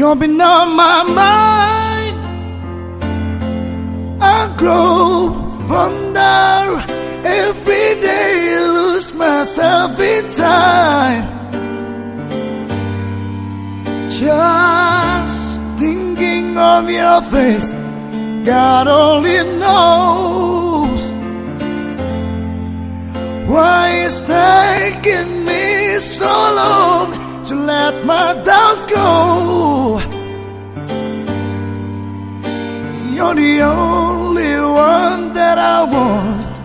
jumping on my mind. I grow fonder every day, lose myself in time. Just thinking of your face, God only knows why it's taking me so long let my doubts go. You're the only one that I want.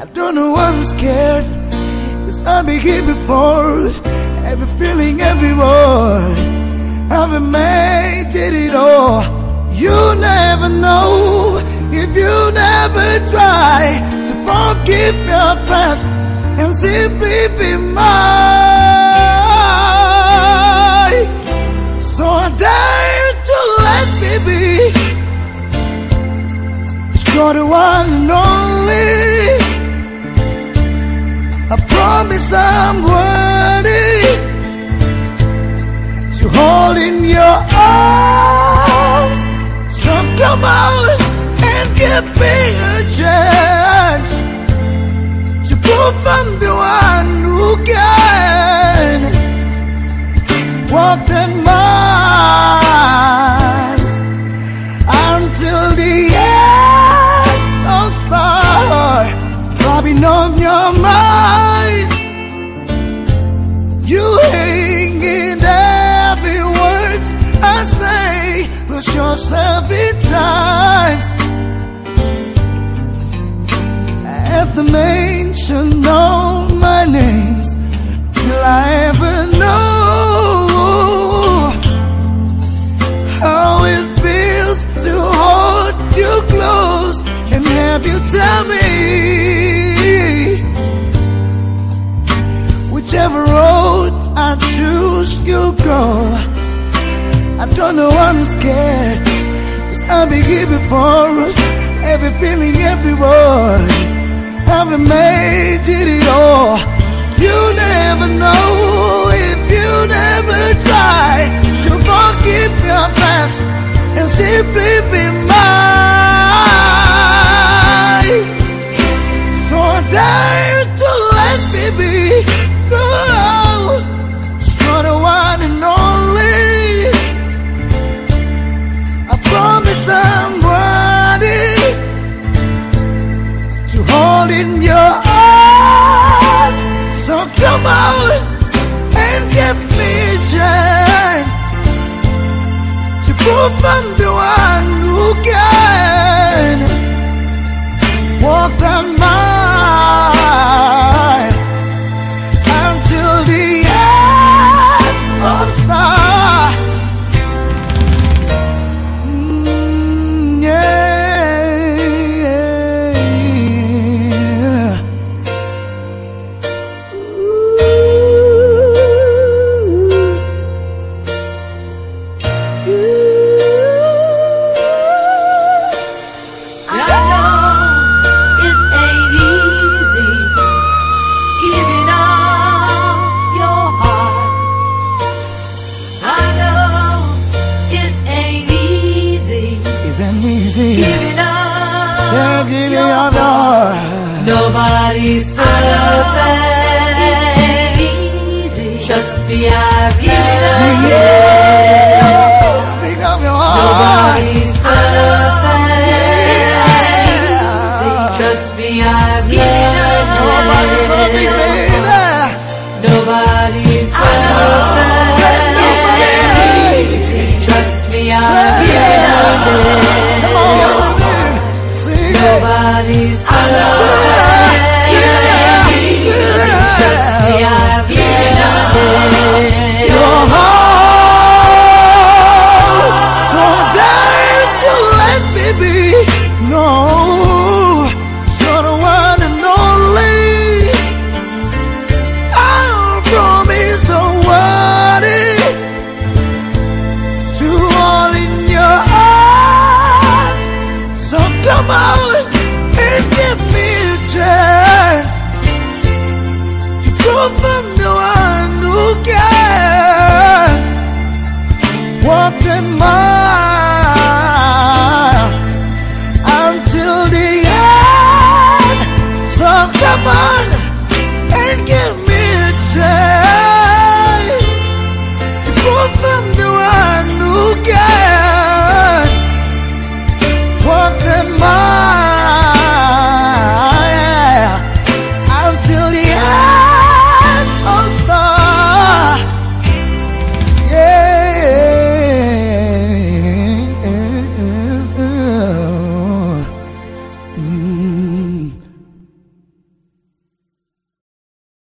I don't know why I'm scared. Cause I've been here before. Every feeling, every word. I've made it all. You never know if you never try to forgive your past and simply be mine. The one and only. I promise I'm worthy to hold in your arms. So come out and give me a chance to prove I'm the one who can walk the miles mention of my names, will I ever know how it feels to hold you close and have you tell me whichever road I choose you go. I don't know I'm scared, cause I've been here before. Every feeling, every word, I've made it all. You never know if you never try to forgive your past and simply and give me chance to prove I'm the one who can walk the Nobody's perfect. easy. Trust me, come out and give me a chance to prove I'm the one who cares. walk the mile until the end. Come on